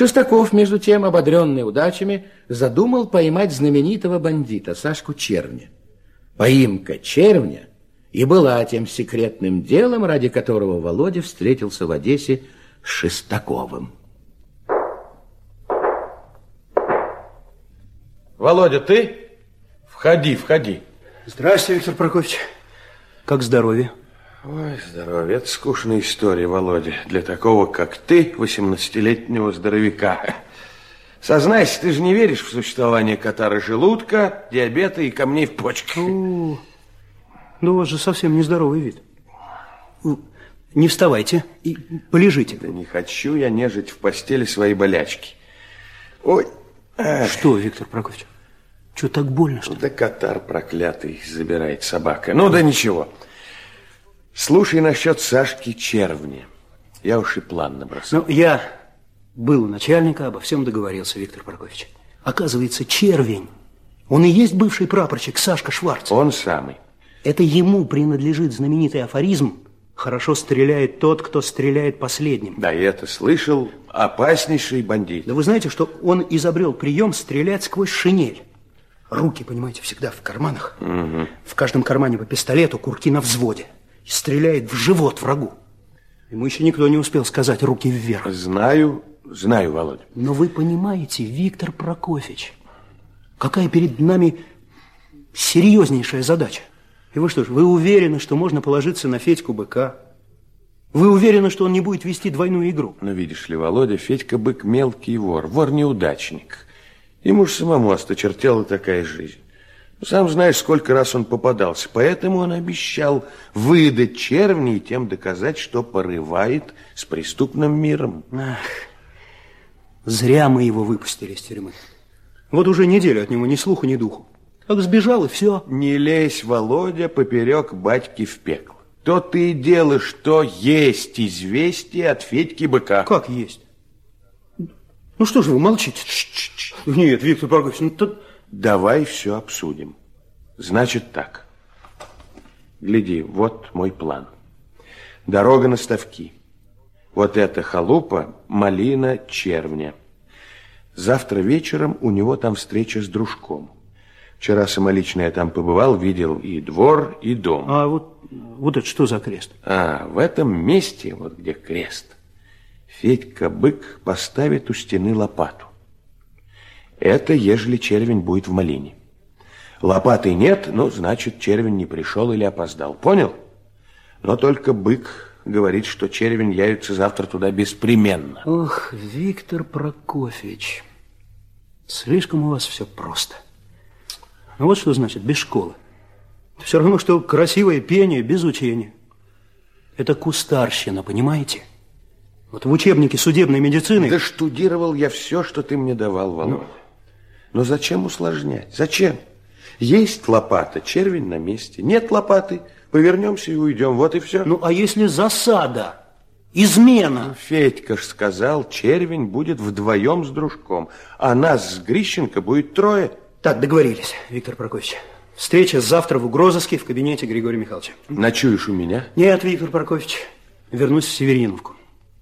Шестаков, между тем, ободренный удачами, задумал поймать знаменитого бандита Сашку Червня. Поимка Червня и была тем секретным делом, ради которого Володя встретился в Одессе с Шестаковым. Володя, ты? Входи, входи. Здравствуйте, Виктор Прокофьевич. Как здоровье? Ой, здоровье. Это скучная история, Володя. Для такого, как ты, 18-летнего здоровяка. Сознайся, ты же не веришь в существование катара желудка, диабета и камней в почках. О, ну у вас же совсем нездоровый вид. Не вставайте и полежите. Да не хочу я нежить в постели свои болячки. Ой. Эх. Что, Виктор Прокофьевич? Что, так больно, что Да катар проклятый забирает собака. Ну да ничего. Слушай насчет Сашки Червни. Я уж и план набросал. Ну, я был у начальника, обо всем договорился, Виктор Прокофьевич. Оказывается, Червень, он и есть бывший прапорщик Сашка Шварц. Он самый. Это ему принадлежит знаменитый афоризм «Хорошо стреляет тот, кто стреляет последним». Да, я это слышал. Опаснейший бандит. Да вы знаете, что он изобрел прием стрелять сквозь шинель. Руки, понимаете, всегда в карманах. Угу. В каждом кармане по пистолету, курки на взводе. Стреляет в живот врагу. Ему еще никто не успел сказать руки вверх. Знаю, знаю, Володя. Но вы понимаете, Виктор Прокофьевич, какая перед нами серьезнейшая задача. И вы что ж, вы уверены, что можно положиться на Федьку Быка? Вы уверены, что он не будет вести двойную игру? Ну, видишь ли, Володя, Федька Бык мелкий вор, вор-неудачник. Ему же самому осточертела такая жизнь. Сам знаешь, сколько раз он попадался. Поэтому он обещал выдать червни и тем доказать, что порывает с преступным миром. Ах, зря мы его выпустили из тюрьмы. Вот уже неделю от него ни слуху, ни духу. Как сбежал, и все. Не лезь, Володя, поперек батьки в пекло. То ты и дело, что есть известие от Федьки Быка. Как есть? Ну что же вы молчите? Нет, Виктор Прокофьевич, ну тут... Давай все обсудим. Значит так. Гляди, вот мой план. Дорога на ставки. Вот эта халупа, малина, червня. Завтра вечером у него там встреча с дружком. Вчера самолично я там побывал, видел и двор, и дом. А вот, вот это что за крест? А, в этом месте, вот где крест, Федька-бык поставит у стены лопату. Это, ежели червень будет в малине. Лопаты нет, ну, значит, червень не пришел или опоздал. Понял? Но только бык говорит, что червень явится завтра туда беспременно. Ох, Виктор Прокофьевич, слишком у вас все просто. Ну вот что значит без школы. Все равно, что красивое пение без учения. Это кустарщина, понимаете? Вот в учебнике судебной медицины... Да штудировал я все, что ты мне давал, Володя. Ну... Но зачем усложнять? Зачем? Есть лопата, червень на месте. Нет лопаты, повернемся и уйдем. Вот и все. Ну, а если засада? Измена. Ну, Федька ж сказал, червень будет вдвоем с дружком, а нас с Грищенко будет трое. Так, договорились, Виктор Прокофьевич. Встреча завтра в угрозыске в кабинете Григория Михайловича. Ночуешь у меня? Нет, Виктор Прокофьевич. Вернусь в Севериновку.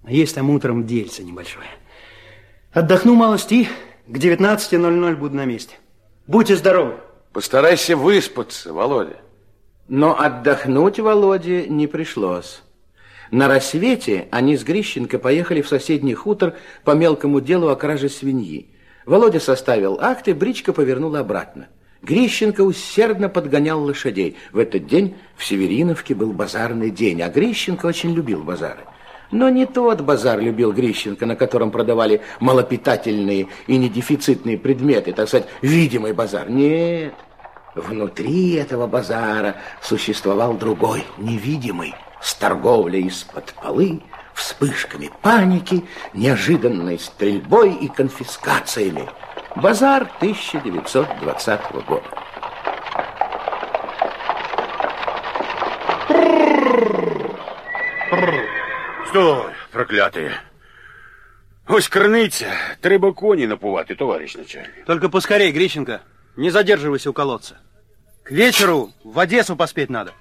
Есть там утром дельце небольшое. Отдохну малость и к 19.00 буду на месте. Будьте здоровы. Постарайся выспаться, Володя. Но отдохнуть Володе не пришлось. На рассвете они с Грищенко поехали в соседний хутор по мелкому делу о краже свиньи. Володя составил акт, и бричка повернула обратно. Грищенко усердно подгонял лошадей. В этот день в Севериновке был базарный день, а Грищенко очень любил базары. Но не тот базар любил Грищенко, на котором продавали малопитательные и недефицитные предметы, так сказать, видимый базар. Нет, внутри этого базара существовал другой, невидимый, с торговлей из-под полы, вспышками паники, неожиданной стрельбой и конфискациями. Базар 1920 года. Стой, проклятые. Ось криниця, треба коні напувати, товарищ начальник. Только поскорей, Грищенко. Не задерживайся у колодца. К вечеру в Одессу поспеть надо.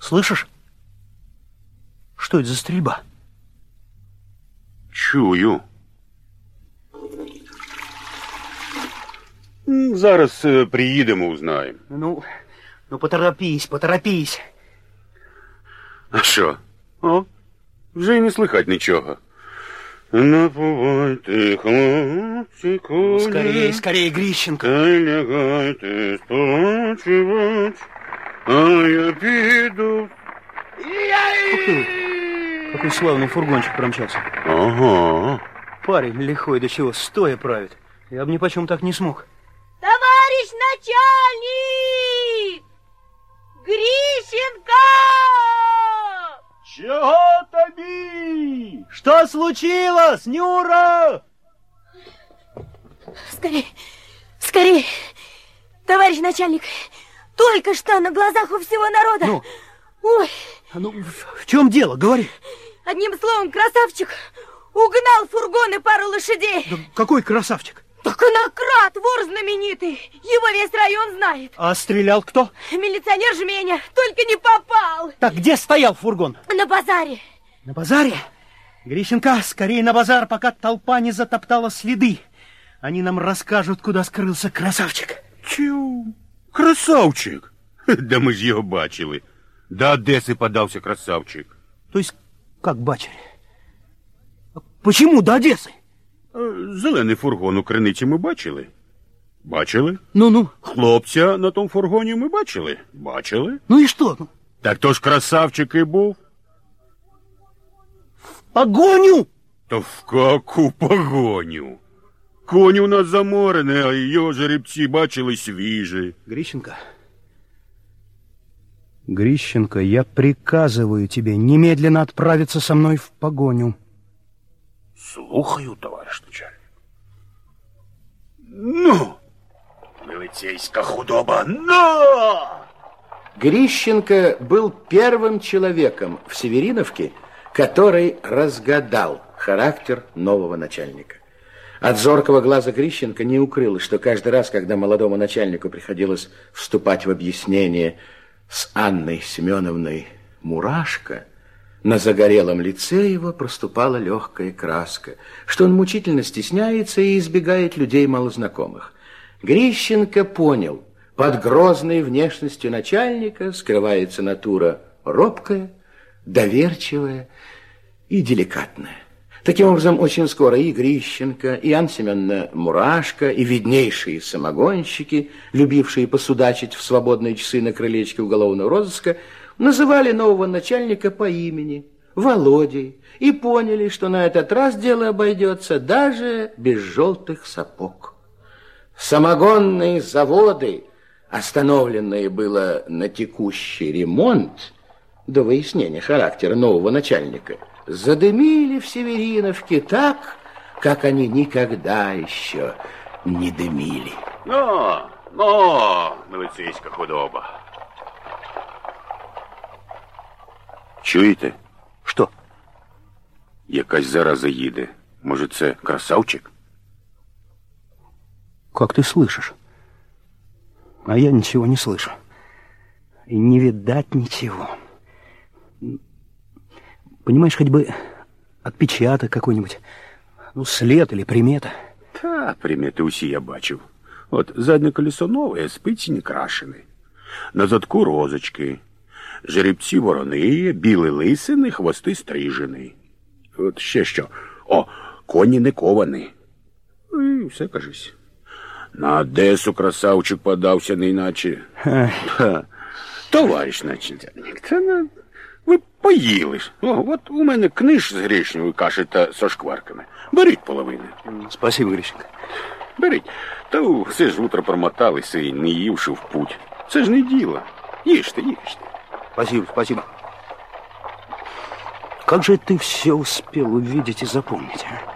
Слышишь? Что это за стрельба? Чую. М, Зараз е, приїдемо, узнаємо. Ну, ну поторопись, поторопись. А що? О, вже й не слихать нічого. Напувайте, хлопці, коні. Скорее, скорее, Грищенко. Та й лягайте спочивать, а я піду. Ух ты, какой славный фургончик промчался. Ага. Парень лихой, до чего стоя правит. Я бы ни почем так не смог. Товарищ начальник! Случилось, Нюра? Скорей, скорей! Товарищ начальник, только что на глазах у всего народа. Ну? Ой, Ну, в чем дело, говори. одним словом, красавчик угнал фургон и пару лошадей. Да какой красавчик. Так конократ, вор знаменитый. Его весь район знает. А стрелял кто? Милиционер Жменя, только не попал. Так где стоял фургон? На базаре. На базаре? Грищенко, скорее на базар, пока толпа не затоптала следы. Они нам расскажут, куда скрылся красавчик. Чу, красавчик. Да ми ж його бачили. До Одеси подався красавчик. То есть, как бачили? А Почему до Одессы? Е, Зелений фургон у криниці ми бачили. Бачили? Ну-ну, Хлопця на тому фургоні ми бачили. Бачили? ну и что? Ну, Так то ж красавчик і був. погоню! Та в каку погоню? Конь у нас заморений, а його жеребці бачили свіжі. Грищенко. Грищенко, я приказываю тебе немедленно отправиться со мной в погоню. Слухаю, товариш начальник. Ну, милицейська худоба, ну! Грищенко был первым человеком в Севериновке, который разгадал характер нового начальника. От зоркого глаза Грищенко не укрылось, что каждый раз, когда молодому начальнику приходилось вступать в объяснение с Анной Семеновной Мурашко, на загорелом лице его проступала легкая краска, что он мучительно стесняется и избегает людей малознакомых. Грищенко понял, под грозной внешностью начальника скрывается натура робкая, доверчивая и деликатная. Таким образом, очень скоро и Грищенко, и Анна Семеновна Мурашко, и виднейшие самогонщики, любившие посудачить в свободные часы на крылечке уголовного розыска, называли нового начальника по имени Володей и поняли, что на этот раз дело обойдется даже без желтых сапог. Самогонные заводы, остановленные было на текущий ремонт, до выяснения характера нового начальника, задымили в Севериновке так, как они никогда еще не дымили. Ну, ну, милицейська худоба. Чуєте? Что? Якась зараза їде. Може, це красавчик? Как ты слышишь? А я ничего не слышу. И не видать ничего. Понимаешь, хоть бы отпечаток какой-нибудь, ну, след или примета. Та, примети усі я бачив. От заднє колесо нове, спиці не крашені. На задку розочки. Жеребці ворони, білі лисини, хвости стрижені. От ще що. О, коні не ковані. І все кажись. На Одесу красавчик подався, не іначе. Ха. Товариш начальник, це не... ви поїли ж. О, от у мене книж з грішньої каші та со шкварками. Беріть половину. Спасибо, Грищенко. Беріть. Та у, все ж утро промоталися і не ївши в путь. Це ж не діло. Їжте, їжте. Спасибо, спасибо. Как же ты все успел увидеть и запомнить, а?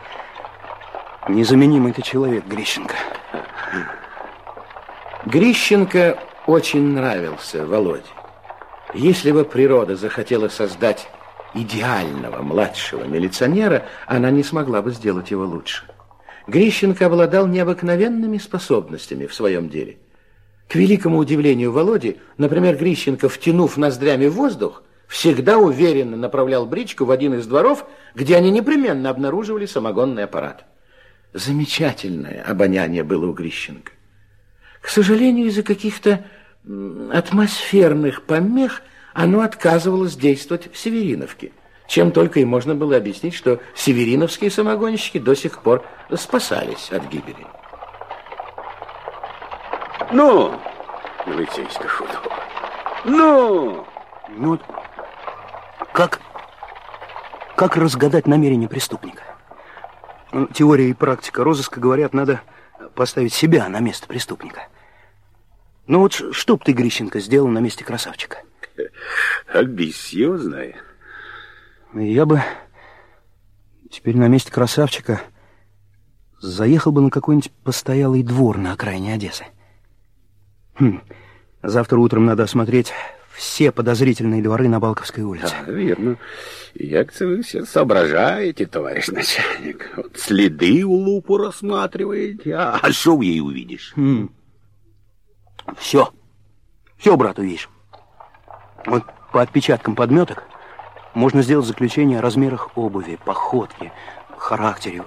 Незаменимый ты человек, Грищенко. Грищенко очень нравился Володе. Если бы природа захотела создать идеального младшего милиционера, она не смогла бы сделать его лучше. Грищенко обладал необыкновенными способностями в своем деле. К великому удивлению Володи, например, Грищенко, втянув ноздрями воздух, всегда уверенно направлял бричку в один из дворов, где они непременно обнаруживали самогонный аппарат. Замечательное обоняние было у Грищенко. К сожалению, из-за каких-то атмосферных помех оно отказывалось действовать в Севериновке, чем только и можно было объяснить, что севериновские самогонщики до сих пор спасались от гибели. Ну, милицейский шуток. Ну! Ну, как, как разгадать намерение преступника? Теория и практика розыска говорят, надо поставить себя на место преступника. Ну вот что б ты, Грищенко, сделал на месте красавчика? Амбициозное. Я бы теперь на месте красавчика заехал бы на какой-нибудь постоялый двор на окраине Одессы. Хм. Завтра утром надо осмотреть все подозрительные дворы на Балковской улице. Да, верно. Як-то вы все соображаете, товарищ начальник. Вот следы у лупу рассматриваете, а, а что в ей увидишь? Хм. Все. Все, брат, увидишь. Вот по отпечаткам подметок можно сделать заключение о размерах обуви, походке, характере,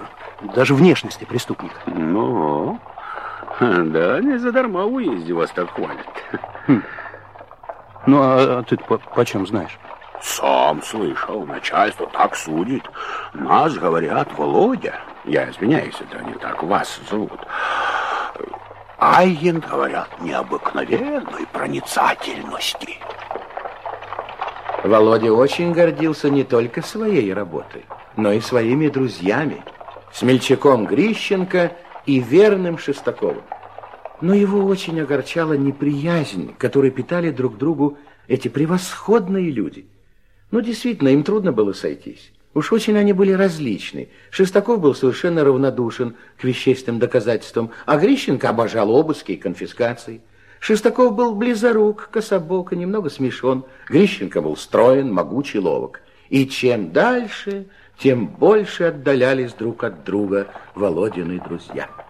даже внешности преступника. Ну, да, не задарма в уезде вас так хвалят. Хм. Ну, а, а ты по почем знаешь? Сам слышал, начальство так судит. Нас, говорят, Володя, я извиняюсь, это не так вас зовут. Айен, говорят, необыкновенной проницательности. Володя очень гордился не только своей работой, но и своими друзьями, смельчаком Грищенко и верным Шестаковым. Но его очень огорчала неприязнь, которую питали друг другу эти превосходные люди. Ну, действительно, им трудно было сойтись. Уж очень они были различны. Шестаков был совершенно равнодушен к вещественным доказательствам, а Грищенко обожал обыски и конфискации. Шестаков был близорук, кособок и немного смешон. Грищенко был строен, могучий, ловок. И чем дальше, тем больше отдалялись друг от друга Володины друзья.